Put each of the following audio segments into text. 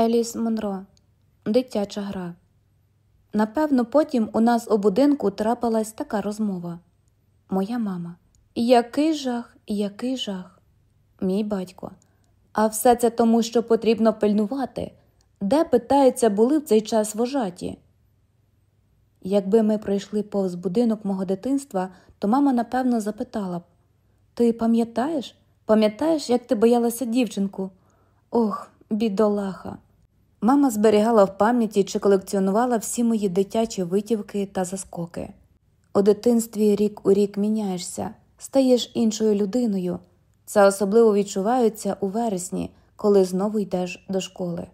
Еліс Монро. Дитяча гра. Напевно, потім у нас у будинку трапилась така розмова. Моя мама. Який жах, який жах. Мій батько. А все це тому, що потрібно пильнувати. Де, питається, були в цей час вожаті? Якби ми пройшли повз будинок мого дитинства, то мама напевно запитала б Ти пам'ятаєш? Пам'ятаєш, як ти боялася дівчинку? Ох, бідолаха. Мама зберігала в пам'яті чи колекціонувала всі мої дитячі витівки та заскоки. У дитинстві рік у рік міняєшся, стаєш іншою людиною. Це особливо відчувається у вересні, коли знову йдеш до школи.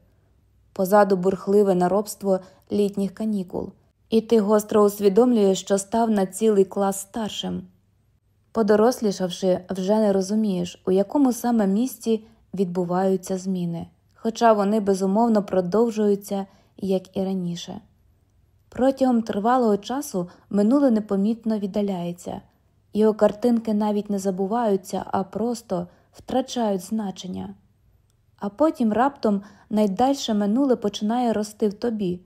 Позаду бурхливе наробство літніх канікул, і ти гостро усвідомлюєш, що став на цілий клас старшим. Подорослішавши, вже не розумієш, у якому саме місці відбуваються зміни, хоча вони безумовно продовжуються, як і раніше. Протягом тривалого часу минуле непомітно віддаляється, його картинки навіть не забуваються, а просто втрачають значення. А потім раптом найдальше минуле починає рости в тобі,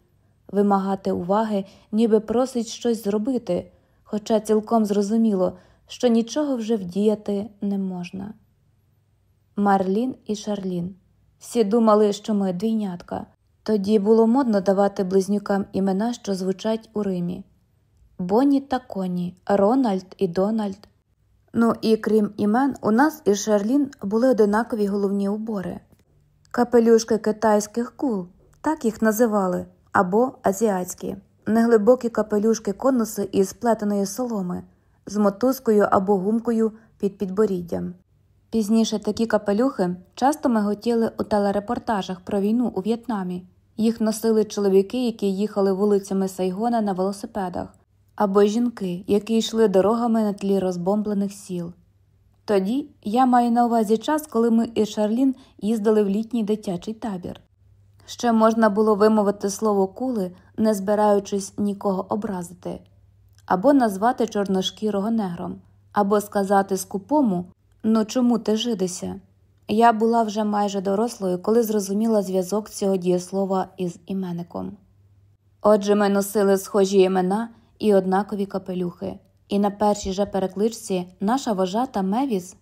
вимагати уваги, ніби просить щось зробити, хоча цілком зрозуміло, що нічого вже вдіяти не можна. Марлін і Шарлін. Всі думали, що ми двійнятка. Тоді було модно давати близнюкам імена, що звучать у Римі Бонні та Коні, Рональд і Дональд. Ну і крім імен, у нас із Шарлін були одинакові головні убори капелюшки китайських кул, так їх називали, або азіатські, неглибокі капелюшки конуси із плетеної соломи, з мотузкою або гумкою під підборіддям. Пізніше такі капелюхи часто миготіли у телерепортажах про війну у В'єтнамі. Їх носили чоловіки, які їхали вулицями Сайгона на велосипедах, або жінки, які йшли дорогами на тлі розбомблених сіл. Тоді я маю на увазі час, коли ми із Шарлін їздили в літній дитячий табір. Ще можна було вимовити слово кули, не збираючись нікого образити, або назвати чорношкірого негром, або сказати скупому Ну чому ти жидися? Я була вже майже дорослою, коли зрозуміла зв'язок цього дієслова із іменником. Отже, ми носили схожі імена і однакові капелюхи, і на першій же перекличці наша вожата Мевіс,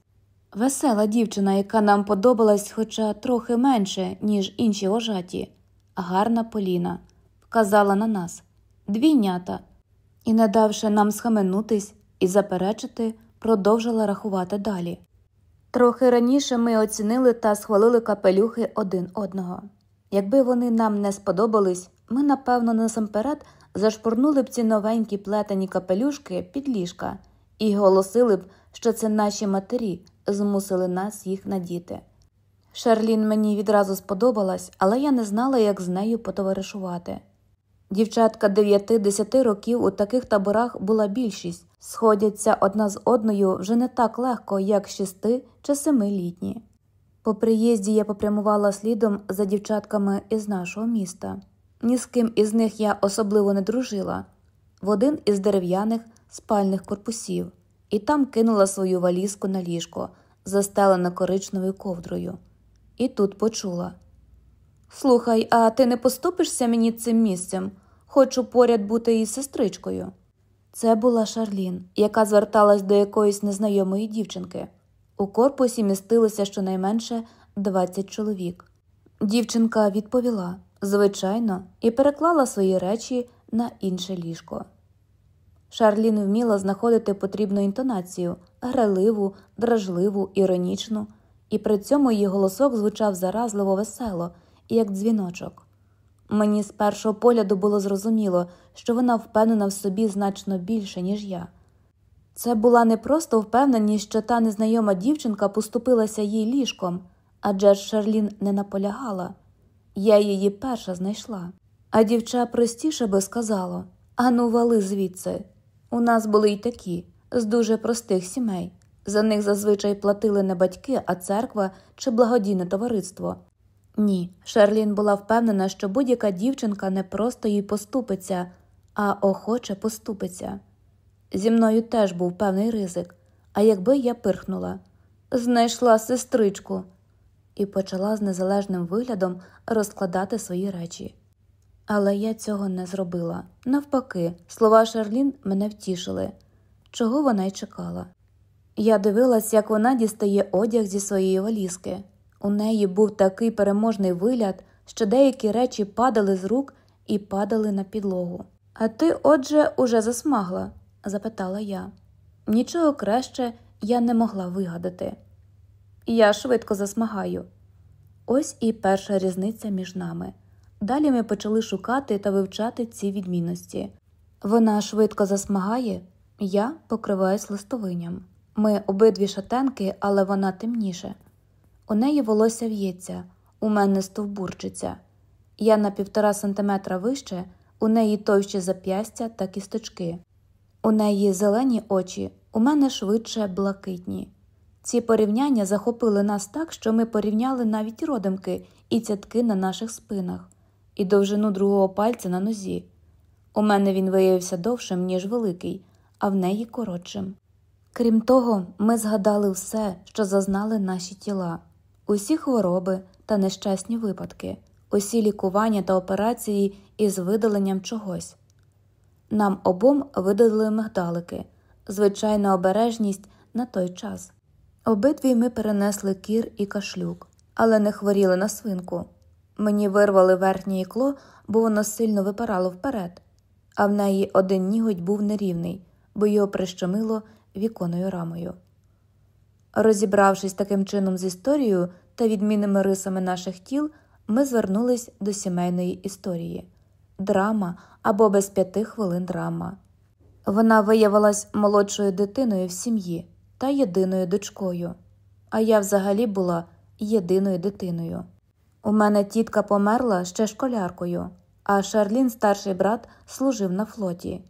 весела дівчина, яка нам подобалась, хоча трохи менше, ніж інші вожаті, гарна Поліна, вказала на нас двійнята, і, не давши нам схаменутись і заперечити, продовжила рахувати далі. Трохи раніше ми оцінили та схвалили капелюхи один одного. Якби вони нам не сподобались, ми, напевно, насамперед зашпурнули б ці новенькі плетені капелюшки під ліжка і голосили б, що це наші матері змусили нас їх надіти. Шарлін мені відразу сподобалась, але я не знала, як з нею потоваришувати. Дівчатка 9-10 років у таких таборах була більшість, сходяться одна з одною вже не так легко, як шести чи семилітні. По приїзді я попрямувала слідом за дівчатками із нашого міста. Ні з ким із них я особливо не дружила в один із дерев'яних спальних корпусів, і там кинула свою валізку на ліжко, застелене коричневою ковдрою. І тут почула Слухай, а ти не поступишся мені цим місцем? Хочу поряд бути із сестричкою. Це була Шарлін, яка зверталась до якоїсь незнайомої дівчинки. У корпусі містилося щонайменше 20 чоловік. Дівчинка відповіла звичайно, і переклала свої речі на інше ліжко. Шарлін вміла знаходити потрібну інтонацію граливу, дражливу, іронічну, і при цьому її голосок звучав заразливо весело, як дзвіночок. Мені з першого погляду було зрозуміло, що вона впевнена в собі значно більше, ніж я. Це була не просто впевненість, що та незнайома дівчинка поступилася їй ліжком, адже Шарлін не наполягала. Я її перша знайшла. А дівча простіше би сказало Ану, вали звідси. У нас були й такі, з дуже простих сімей. За них зазвичай платили не батьки, а церква чи благодійне товариство. Ні, Шерлін була впевнена, що будь-яка дівчинка не просто їй поступиться, а охоче поступиться. Зі мною теж був певний ризик, а якби я пирхнула, знайшла сестричку. і почала з незалежним виглядом розкладати свої речі. Але я цього не зробила. Навпаки, слова Шарлін мене втішили, чого вона й чекала. Я дивилась, як вона дістає одяг зі своєї валізки. У неї був такий переможний вигляд, що деякі речі падали з рук і падали на підлогу. А ти, отже, уже засмагла? запитала я. Нічого краще я не могла вигадати. Я швидко засмагаю. Ось і перша різниця між нами. Далі ми почали шукати та вивчати ці відмінності. Вона швидко засмагає, я покриваюсь листовинням. Ми обидві шатенки, але вона темніше. У неї волосся в'ється, у мене стовбурчиться. Я на півтора сантиметра вище, у неї товщі зап'ястя та кісточки. У неї зелені очі, у мене швидше блакитні. Ці порівняння захопили нас так, що ми порівняли навіть родимки і цятки на наших спинах, і довжину другого пальця на нозі. У мене він виявився довшим, ніж великий, а в неї коротшим. Крім того, ми згадали все, що зазнали наші тіла, усі хвороби та нещасні випадки, усі лікування та операції із видаленням чогось. Нам обом видалили мигдалики, звичайна обережність на той час. Обидві ми перенесли кір і кашлюк, але не хворіли на свинку. Мені вирвали верхнє ікло, бо воно сильно випирало вперед, а в неї один ніготь був нерівний, бо його прищемило віконною рамою. Розібравшись таким чином з історією та відмінними рисами наших тіл, ми звернулись до сімейної історії драма або без п'яти хвилин драма. Вона виявилась молодшою дитиною в сім'ї та єдиною дочкою, а я взагалі була єдиною дитиною. У мене тітка померла ще школяркою, а Шарлін, старший брат, служив на флоті.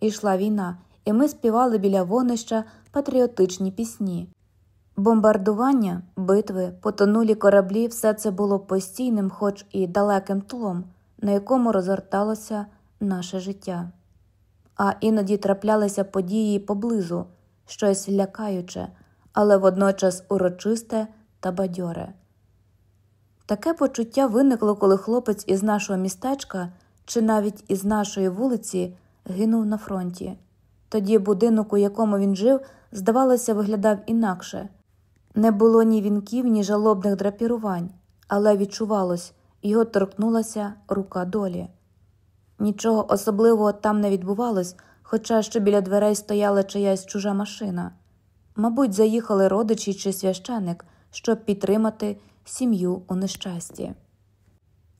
Ішла війна, і ми співали біля вогнища патріотичні пісні. Бомбардування, битви, потонулі кораблі все це було постійним, хоч і далеким тлом, на якому розгорталося наше життя. А іноді траплялися події поблизу, щось лякаюче, але водночас урочисте та бадьоре. Таке почуття виникло, коли хлопець із нашого містечка чи навіть із нашої вулиці гинув на фронті. Тоді будинок, у якому він жив, здавалося, виглядав інакше. Не було ні вінків, ні жалобних драпірувань, але відчувалось, його торкнулася рука долі. Нічого особливого там не відбувалось, хоча що біля дверей стояла чиясь чужа машина. Мабуть, заїхали родичі чи священик, щоб підтримати сім'ю у нещасті.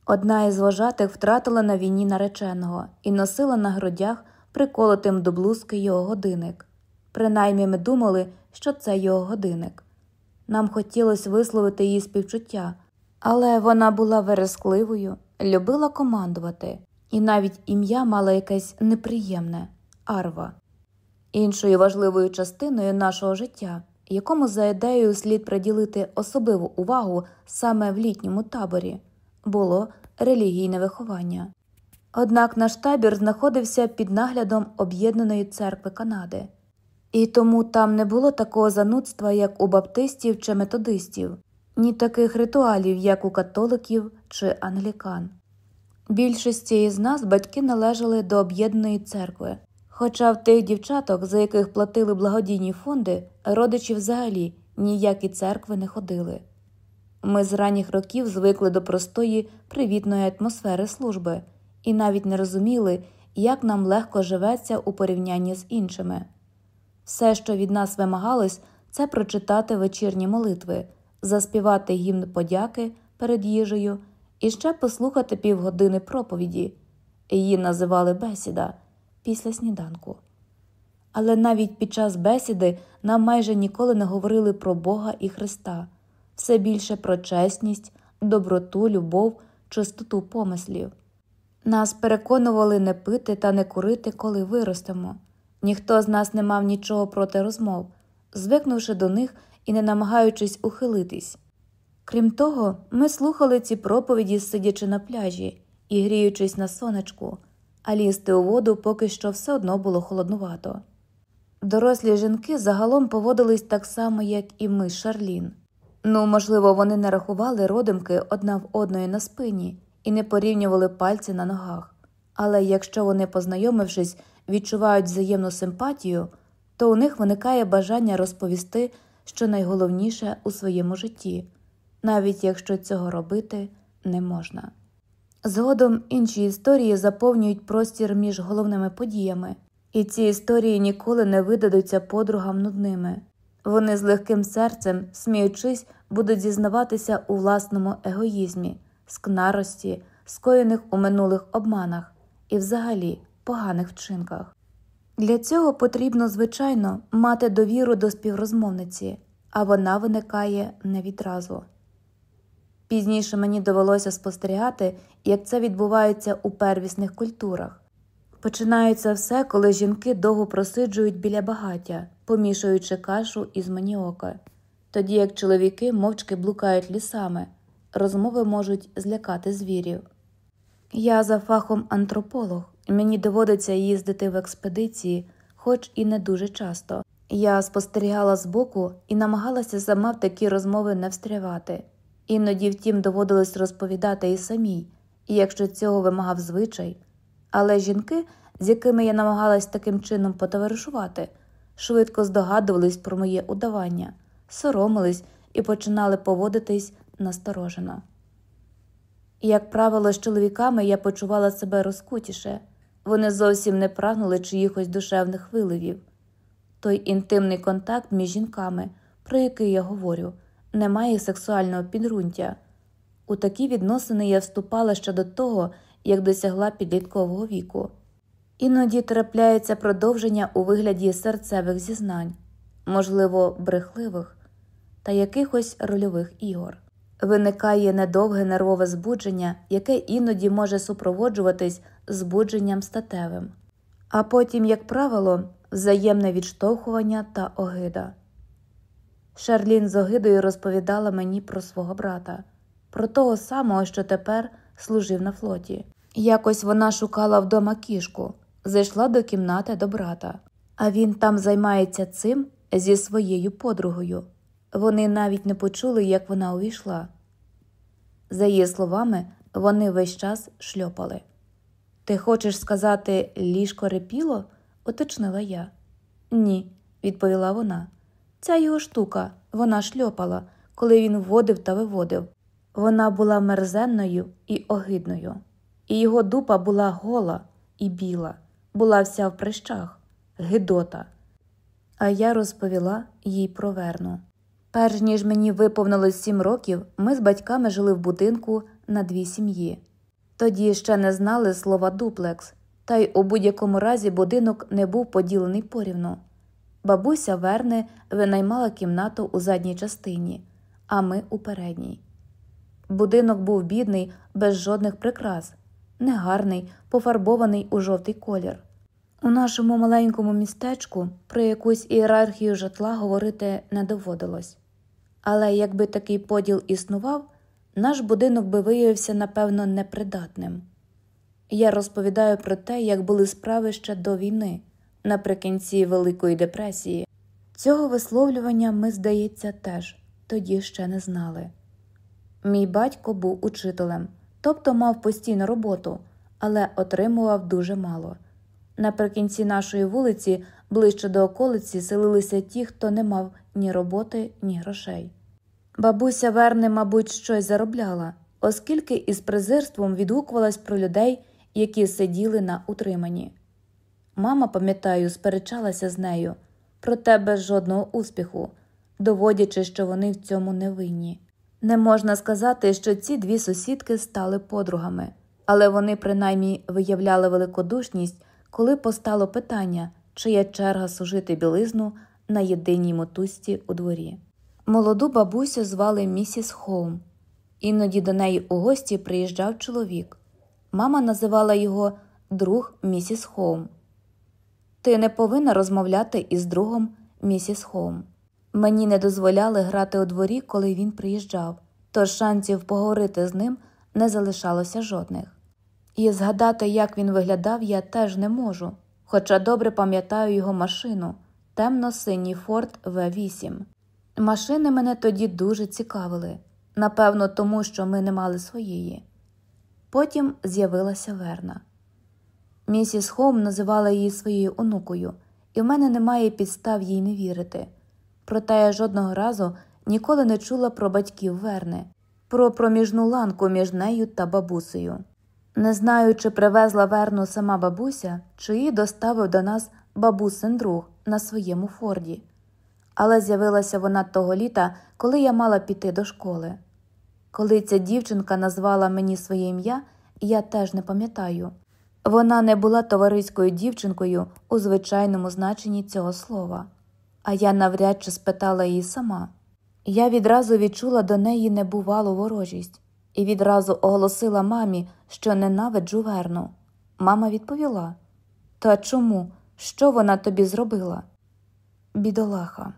Одна із вожатих втратила на війні нареченого і носила на грудях приколотим до блузки його годинник. Принаймні ми думали, що це його годинник. Нам хотілося висловити її співчуття, але вона була верескливою, любила командувати, і навіть ім'я мала якесь неприємне арва. Іншою важливою частиною нашого життя, якому за ідеєю слід приділити особливу увагу саме в літньому таборі, було релігійне виховання. Однак наш табір знаходився під наглядом Об'єднаної церкви Канади, і тому там не було такого занудства, як у баптистів чи методистів, ні таких ритуалів, як у католиків чи англікан. Більшості із нас батьки належали до об'єднаної церкви, хоча в тих дівчаток, за яких платили благодійні фонди, родичі взагалі ніякі церкви не ходили. Ми з ранніх років звикли до простої привітної атмосфери служби і навіть не розуміли, як нам легко живеться у порівнянні з іншими. Все, що від нас вимагалось, це прочитати вечірні молитви, заспівати гімн подяки перед їжею і ще послухати півгодини проповіді. Її називали бесіда після сніданку. Але навіть під час бесіди нам майже ніколи не говорили про Бога і Христа, все більше про чесність, доброту, любов, чистоту помислів. Нас переконували не пити та не курити, коли виростемо. Ніхто з нас не мав нічого проти розмов, звикнувши до них і не намагаючись ухилитись. Крім того, ми слухали ці проповіді, сидячи на пляжі і гріючись на сонечку, а лізти у воду поки що все одно було холоднувато. Дорослі жінки загалом поводились так само, як і ми з Шарлін. Ну, можливо, вони не рахували родимки одна в одної на спині і не порівнювали пальці на ногах. Але якщо вони, познайомившись, відчувають взаємну симпатію, то у них виникає бажання розповісти, що найголовніше у своєму житті, навіть якщо цього робити не можна. Згодом інші історії заповнюють простір між головними подіями, і ці історії ніколи не видадуться подругам нудними. Вони з легким серцем, сміючись, будуть зізнаватися у власному егоїзмі, скнарості, скоєних у минулих обманах і, взагалі, поганих вчинках. Для цього потрібно, звичайно, мати довіру до співрозмовниці, а вона виникає не відразу. Пізніше мені довелося спостерігати, як це відбувається у первісних культурах. Починається все, коли жінки довго просиджують біля багаття, помішуючи кашу із маніока, тоді як чоловіки мовчки блукають лісами, розмови можуть злякати звірів. Я за фахом антрополог, мені доводиться їздити в експедиції, хоч і не дуже часто. Я спостерігала збоку і намагалася сама в такі розмови не встрявати. Іноді, втім, доводилось розповідати і самій, і якщо цього вимагав звичай. Але жінки, з якими я намагалась таким чином потоваришувати, швидко здогадувались про моє удавання, соромились і починали поводитись насторожено. Як правило, з чоловіками я почувала себе розкутіше, вони зовсім не прагнули чиїхось душевних виливів. Той інтимний контакт між жінками, про який я говорю, не має сексуального підґрунтя. У такі відносини я вступала ще до того, як досягла підліткового віку. Іноді трапляється продовження у вигляді серцевих зізнань, можливо, брехливих та якихось рольових ігор. Виникає недовге нервове збудження, яке іноді може супроводжуватись збудженням статевим, а потім, як правило, взаємне відштовхування та огида. Шарлін з огидою розповідала мені про свого брата, про того самого, що тепер служив на флоті. Якось вона шукала вдома кішку, зайшла до кімнати до брата, а він там займається цим зі своєю подругою. Вони навіть не почули, як вона увійшла. За її словами, вони весь час шльопали. Ти хочеш сказати, ліжко репіло? уточнила я. Ні, відповіла вона. Ця його штука, вона шльопала, коли він вводив та виводив. Вона була мерзенною і огидною, і його дупа була гола і біла, була вся в прищах, гидота. А я розповіла їй про верну. Перш ніж мені виповнилось сім років, ми з батьками жили в будинку на дві сім'ї. Тоді ще не знали слова дуплекс, та й у будь-якому разі будинок не був поділений порівну. Бабуся Верни винаймала кімнату у задній частині, а ми у передній. Будинок був бідний, без жодних прикрас, негарний, пофарбований у жовтий колір. У нашому маленькому містечку про якусь ієрархію житла говорити не доводилось. Але якби такий поділ існував, наш будинок би виявився, напевно, непридатним. Я розповідаю про те, як були справи ще до війни, наприкінці Великої депресії. Цього висловлювання ми, здається, теж тоді ще не знали. Мій батько був учителем, тобто мав постійну роботу, але отримував дуже мало. Наприкінці нашої вулиці, ближче до околиці, селилися ті, хто не мав ні роботи, ні грошей. Бабуся Верни, мабуть, щось заробляла, оскільки із презирством відгукувалась про людей, які сиділи на утриманні. Мама, пам'ятаю, сперечалася з нею, проте без жодного успіху, доводячи, що вони в цьому не винні. Не можна сказати, що ці дві сусідки стали подругами, але вони принаймні виявляли великодушність, коли постало питання, чия черга сужити білизну на єдиній мотузці у дворі. Молоду бабусю звали місіс Хоум. Іноді до неї у гості приїжджав чоловік. Мама називала його друг місіс Хоум. Ти не повинна розмовляти із другом місіс Хоум. Мені не дозволяли грати у дворі, коли він приїжджав, тож шансів поговорити з ним не залишалося жодних. І згадати, як він виглядав, я теж не можу, хоча добре пам'ятаю його машину темно-синій Форд В8. Машини мене тоді дуже цікавили, напевно, тому що ми не мали своєї. Потім з'явилася Верна. Місіс Хоум називала її своєю онукою, і в мене немає підстав їй не вірити. Проте я жодного разу ніколи не чула про батьків Верни, про проміжну ланку між нею та бабусею. Не знаю, чи привезла Верну сама бабуся, чи її доставив до нас бабусин друг на своєму форді. Але з'явилася вона того літа, коли я мала піти до школи. Коли ця дівчинка назвала мені своє ім'я, я теж не пам'ятаю. Вона не була товариською дівчинкою у звичайному значенні цього слова, а я навряд чи спитала її сама. Я відразу відчула до неї небувалу ворожість і відразу оголосила мамі, що ненавиджу Верну. Мама відповіла: Та чому? Що вона тобі зробила? Бідолаха.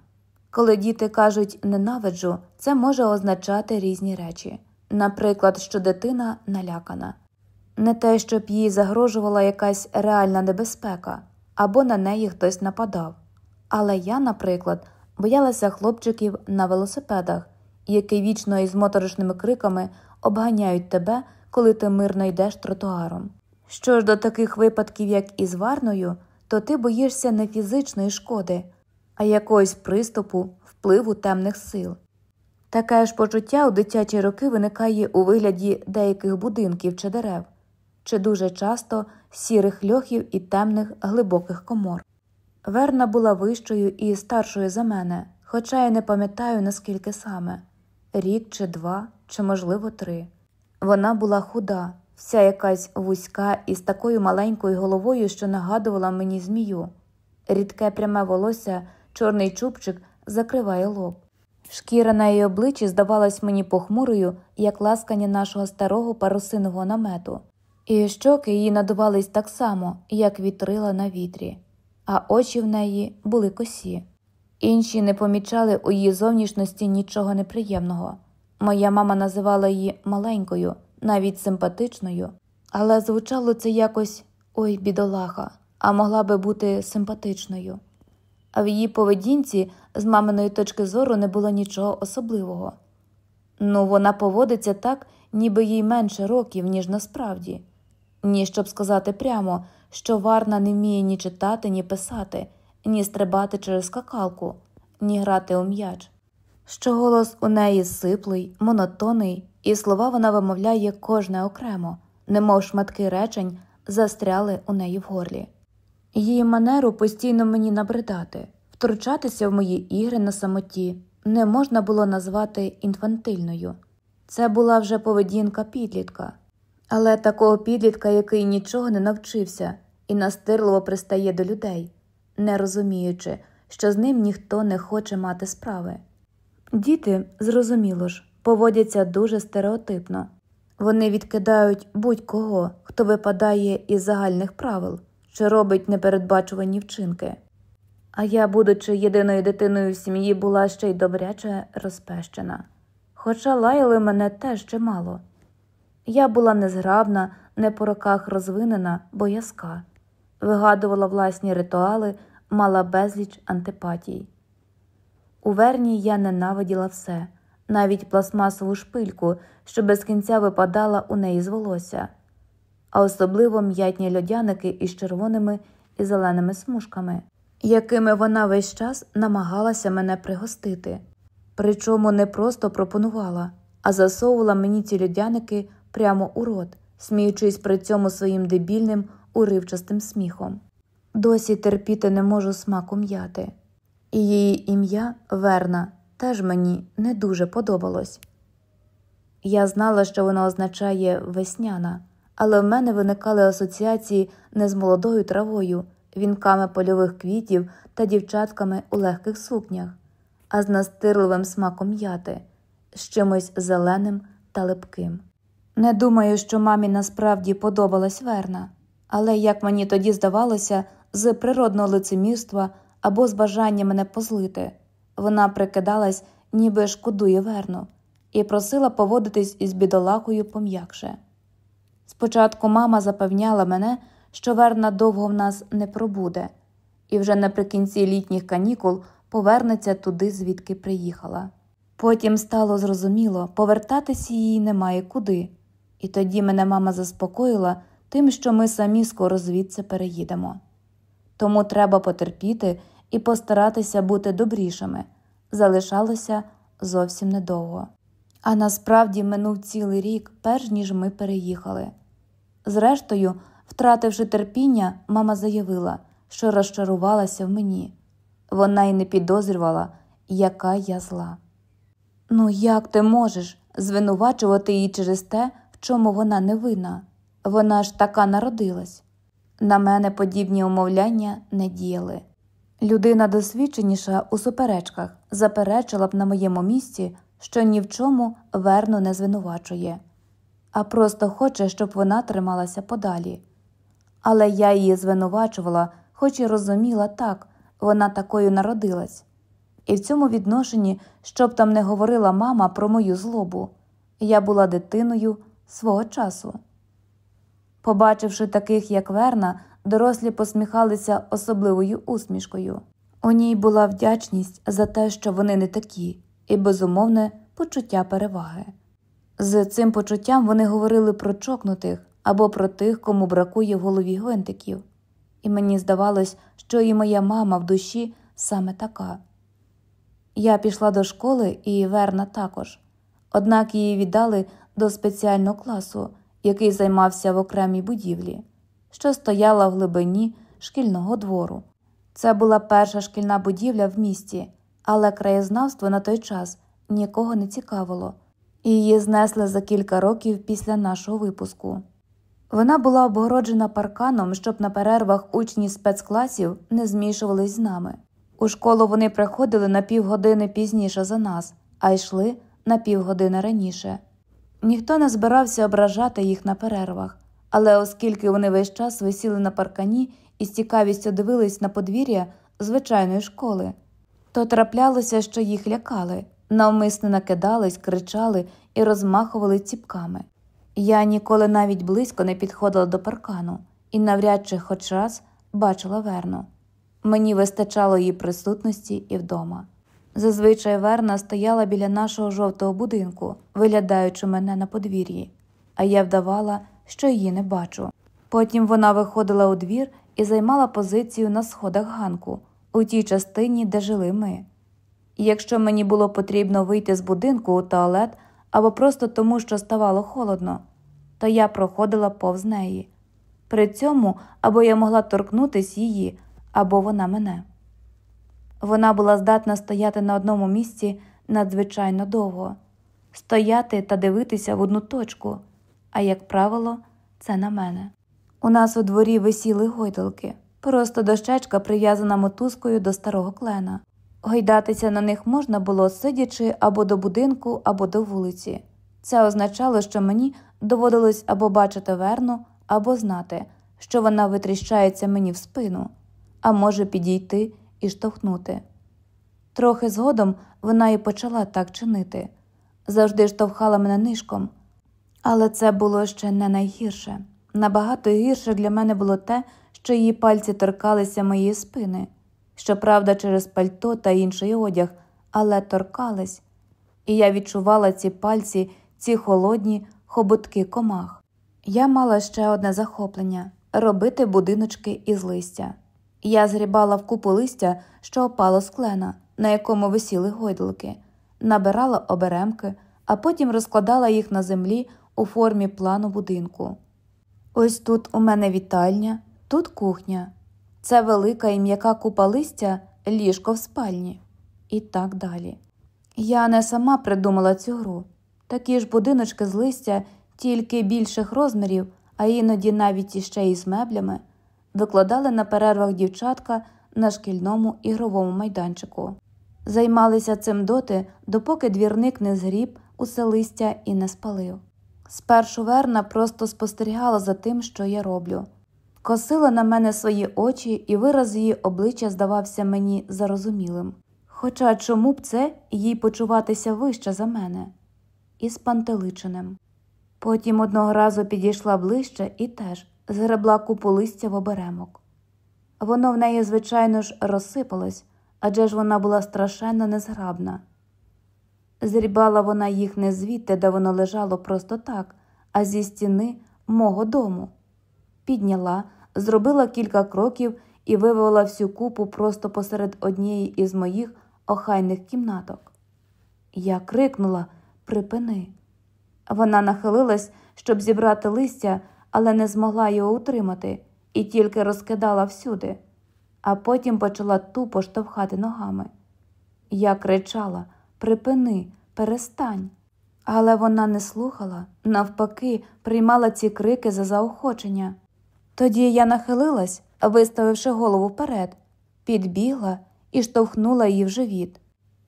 Коли діти кажуть ненавиджу, це може означати різні речі. Наприклад, що дитина налякана, не те, щоб їй загрожувала якась реальна небезпека або на неї хтось нападав. Але я, наприклад, боялася хлопчиків на велосипедах, які вічно із моторошними криками обганяють тебе, коли ти мирно йдеш тротуаром. Що ж до таких випадків, як із Варною, то ти боїшся не фізичної шкоди, а якогось приступу, впливу темних сил. Таке ж почуття у дитячі роки виникає у вигляді деяких будинків чи дерев, чи дуже часто сірих льохів і темних глибоких комор. Верна була вищою і старшою за мене, хоча я не пам'ятаю наскільки саме рік чи два, чи, можливо, три. Вона була худа, вся якась вузька і з такою маленькою головою, що нагадувала мені змію. Рідке пряме волосся, чорний чубчик закриває лоб. Шкіра на її обличчі здавалась мені похмурою, як ласкання нашого старого парусинового намету, і щоки її надувались так само, як вітрила на вітрі, а очі в неї були косі. Інші не помічали у її зовнішності нічого неприємного. Моя мама називала її маленькою, навіть симпатичною, але звучало це якось ой, бідолаха, а могла би бути симпатичною. А в її поведінці, з маминої точки зору, не було нічого особливого. Ну, вона поводиться так, ніби їй менше років, ніж насправді, ні, щоб сказати прямо, що Варна не вміє ні читати, ні писати, ні стрибати через скакалку, ні грати у м'яч що голос у неї сиплий, монотонний, і слова вона вимовляє кожне окремо, немов шматки речень застряли у неї в горлі. Її манеру постійно мені набридати, втручатися в мої ігри на самоті не можна було назвати інфантильною. Це була вже поведінка підлітка, але такого підлітка, який нічого не навчився і настирливо пристає до людей, не розуміючи, що з ним ніхто не хоче мати справи. Діти, зрозуміло ж, поводяться дуже стереотипно. Вони відкидають будь-кого, хто випадає із загальних правил чи робить непередбачувані вчинки. А я, будучи єдиною дитиною в сім'ї, була ще й добряче розпещена, хоча лаяли мене теж чимало. Я була незграбна, не по роках розвинена, боязка, вигадувала власні ритуали, мала безліч антипатій. У верні я ненавиділа все, навіть пластмасову шпильку, що без кінця випадала у неї з волосся, а особливо м'ятні льодяники із червоними і зеленими смужками, якими вона весь час намагалася мене пригостити. Причому не просто пропонувала, а засовувала мені ці льодяники прямо у рот, сміючись при цьому своїм дебільним уривчастим сміхом. Досі терпіти не можу смаку м'яти і її ім'я Верна теж мені не дуже подобалось. Я знала, що воно означає весняна, але в мене виникали асоціації не з молодою травою, вінками польових квітів та дівчатками у легких сукнях, а з настирливим смаком м'яти, з чимось зеленим та липким. Не думаю, що мамі насправді подобалась Верна, але як мені тоді здавалося, з природного лицемірства або з бажання мене позлити. Вона прикидалась, ніби шкодує верну, і просила поводитись із бідолахою пом'якше. Спочатку мама запевняла мене, що верна довго в нас не пробуде, і вже наприкінці літніх канікул повернеться туди, звідки приїхала. Потім стало зрозуміло, повертатися їй немає куди, і тоді мене мама заспокоїла тим, що ми самі скоро звідси переїдемо. Тому треба потерпіти і постаратися бути добрішими. Залишалося зовсім недовго. А насправді минув цілий рік, перш ніж ми переїхали. Зрештою, втративши терпіння, мама заявила, що розчарувалася в мені. Вона й не підозрювала, яка я зла. Ну, як ти можеш звинувачувати її через те, в чому вона не винна? Вона ж така народилась. На мене подібні умовляння не діяли. Людина досвідченіша у суперечках заперечила б на моєму місці, що ні в чому верну не звинувачує, а просто хоче, щоб вона трималася подалі. Але я її звинувачувала, хоч і розуміла так, вона такою народилась. І в цьому відношенні, щоб там не говорила мама про мою злобу, я була дитиною свого часу. Побачивши таких, як Верна, дорослі посміхалися особливою усмішкою. У ній була вдячність за те, що вони не такі, і безумовне почуття переваги. З цим почуттям вони говорили про чокнутих або про тих, кому бракує в голові гвинтиків, і мені здавалось, що і моя мама в душі саме така. Я пішла до школи і Верна також, однак її віддали до спеціального класу, який займався в окремій будівлі, що стояла в глибині шкільного двору. Це була перша шкільна будівля в місті, але краєзнавство на той час нікого не цікавило, її знесли за кілька років після нашого випуску. Вона була обгороджена парканом, щоб на перервах учні спецкласів не змішувались з нами. У школу вони приходили на півгодини пізніше за нас, а йшли на півгодини раніше. Ніхто не збирався ображати їх на перервах, але оскільки вони весь час висіли на паркані і з цікавістю дивились на подвір'я звичайної школи, то траплялося, що їх лякали, навмисно накидались, кричали і розмахували ціпками. Я ніколи навіть близько не підходила до паркану і навряд чи хоч раз бачила Верну. Мені вистачало її присутності і вдома. Зазвичай Верна стояла біля нашого жовтого будинку, виглядаючи мене на подвір'ї, а я вдавала, що її не бачу. Потім вона виходила у двір і займала позицію на сходах ганку, у тій частині, де жили ми. Якщо мені було потрібно вийти з будинку у туалет або просто тому, що ставало холодно, то я проходила повз неї. При цьому або я могла торкнутися її, або вона мене. Вона була здатна стояти на одному місці надзвичайно довго, стояти та дивитися в одну точку, а, як правило, це на мене. У нас у дворі висіли гойдалки, просто дощечка прив'язана мотузкою до старого клена. Гойдатися на них можна було сидячи або до будинку, або до вулиці. Це означало, що мені доводилось або бачити верну, або знати, що вона витріщається мені в спину, а може підійти і штовхнути. Трохи згодом вона і почала так чинити, завжди штовхала мене нишком, але це було ще не найгірше. Набагато гірше для мене було те, що її пальці торкалися моєї спини, щоправда, через пальто та інший одяг, але торкались, і я відчувала ці пальці, ці холодні хоботки комах. Я мала ще одне захоплення робити будиночки із листя. Я згрібала в купу листя, що опало з клена, на якому висіли гойдалки, набирала оберемки, а потім розкладала їх на землі у формі плану будинку. Ось тут у мене вітальня, тут кухня, це велика і м'яка купа листя, ліжко в спальні. І так далі. Я не сама придумала цю гру. Такі ж будиночки з листя, тільки більших розмірів, а іноді навіть іще із меблями викладали на перервах дівчатка на шкільному ігровому майданчику. Займалися цим доти, допоки двірник не згріб усе листя і не спалив. Спершу Верна просто спостерігала за тим, що я роблю, косила на мене свої очі, і вираз її обличчя здавався мені зарозумілим. Хоча чому б це їй почуватися вище за мене, і спантеличеним. Потім одного разу підійшла ближче і теж згребла купу листя в оберемок. Воно в неї, звичайно ж, розсипалось, адже ж вона була страшенно незграбна. Зрібала вона їх не звідти, де воно лежало просто так, а зі стіни мого дому. Підняла, зробила кілька кроків і вивела всю купу просто посеред однієї із моїх охайних кімнаток. Я крикнула Припини. Вона нахилилась, щоб зібрати листя, але не змогла його утримати і тільки розкидала всюди, а потім почала тупо штовхати ногами. Я кричала Припини, перестань. Але вона не слухала, навпаки, приймала ці крики за заохочення. Тоді я нахилилась, виставивши голову вперед, підбігла і штовхнула її в живіт.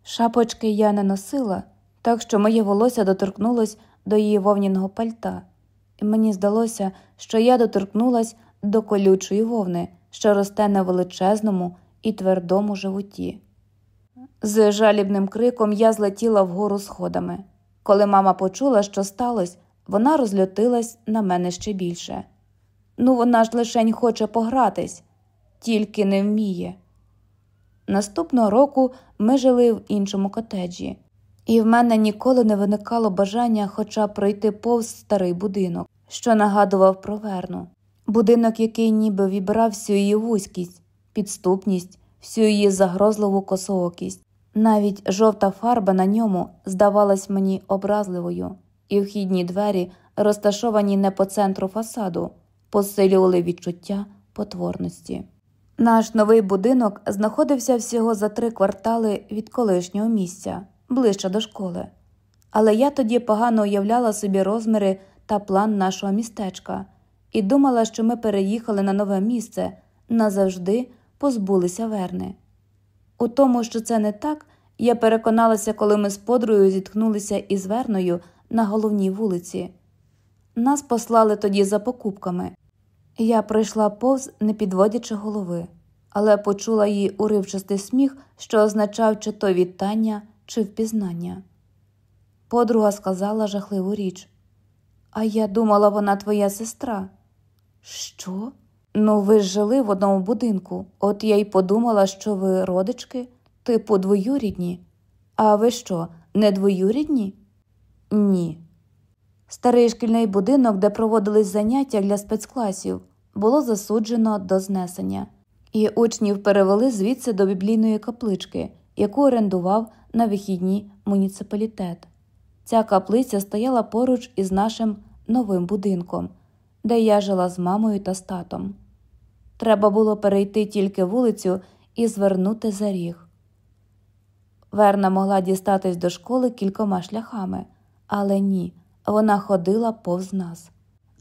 Шапочки я не носила, так що моє волосся доторкнулось до її вовняного пальта, і мені здалося, що я доторкнулась до колючої вовни, що росте на величезному і твердому животі. З жалібним криком я злетіла вгору сходами. Коли мама почула, що сталося, вона розлютилась на мене ще більше. Ну, вона ж лишень хоче погратись, тільки не вміє. Наступного року ми жили в іншому котеджі, і в мене ніколи не виникало бажання хоча б пройти повз старий будинок, що нагадував про верну. Будинок, який ніби вібрав всю її вузькість, підступність, всю її загрозливу косоокість. Навіть жовта фарба на ньому здавалась мені образливою, і вхідні двері, розташовані не по центру фасаду, посилювали відчуття потворності. Наш новий будинок знаходився всього за три квартали від колишнього місця, ближче до школи. Але я тоді погано уявляла собі розміри та план нашого містечка і думала, що ми переїхали на нове місце назавжди позбулися верни. У тому, що це не так, я переконалася, коли ми з подругою зіткнулися із Верною на головній вулиці. Нас послали тоді за покупками. Я пройшла повз, не підводячи голови, але почула її уривчастий сміх, що означав чи то вітання, чи впізнання. Подруга сказала жахливу річ. А я думала, вона твоя сестра. Що? Ну, ви ж жили в одному будинку, от я й подумала, що ви родички, типу двоюрідні. А ви що, не двоюрідні? Ні. Старий шкільний будинок, де проводились заняття для спецкласів, було засуджено до знесення, і учнів перевели звідси до біблійної каплички, яку орендував на вихідні муніципалітет. Ця каплиця стояла поруч із нашим новим будинком, де я жила з мамою та з татом. Треба було перейти тільки вулицю і звернути за ріг. Верна могла дістатись до школи кількома шляхами, але ні, вона ходила повз нас.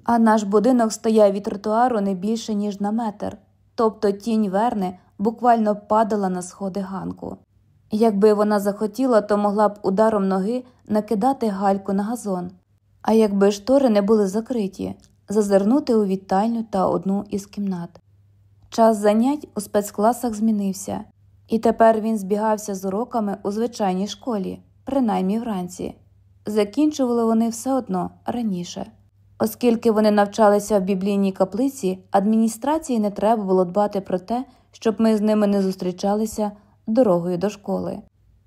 А наш будинок стояв від тротуару не більше, ніж на метр, тобто тінь верни буквально падала на сходи ганку. Якби вона захотіла, то могла б ударом ноги накидати гальку на газон, а якби штори не були закриті, зазирнути у вітальню та одну із кімнат. Час занять у спецкласах змінився, і тепер він збігався з уроками у звичайній школі, принаймні вранці. Закінчували вони все одно раніше. Оскільки вони навчалися в біблійній каплиці, адміністрації не треба було дбати про те, щоб ми з ними не зустрічалися дорогою до школи.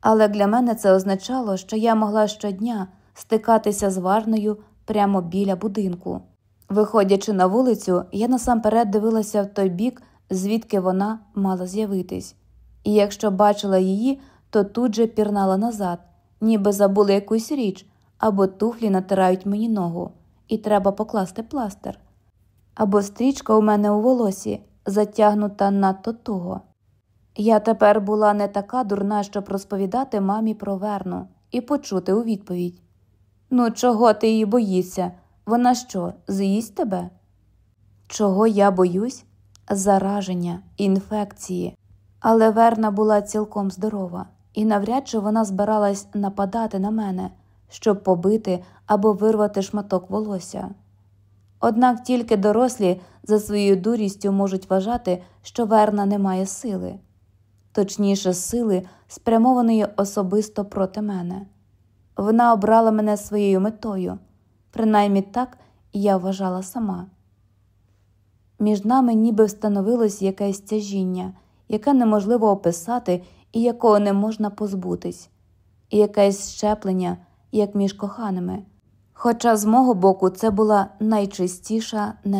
Але для мене це означало, що я могла щодня стикатися з Варною прямо біля будинку. Виходячи на вулицю, я насамперед дивилася в той бік, звідки вона мала з'явитись, і якщо бачила її, то тут же пірнала назад, ніби забули якусь річ або туфлі натирають мені ногу, і треба покласти пластир, або стрічка у мене у волосі затягнута надто туго. Я тепер була не така дурна, щоб розповідати мамі про Верну і почути у відповідь Ну, чого ти її боїшся? Вона що, з'їсть тебе? Чого я боюсь? Зараження, інфекції. Але Верна була цілком здорова, і навряд чи вона збиралась нападати на мене, щоб побити або вирвати шматок волосся. Однак тільки дорослі за своєю дурістю можуть вважати, що Верна не має сили, точніше, сили, спрямованої особисто проти мене. Вона обрала мене своєю метою, принаймні так я вважала сама. Між нами ніби встановилось якесь тяжіння, яке неможливо описати і якого не можна позбутись, і якесь щеплення, як між коханими. Хоча з мого боку це була найчистіша ненависть.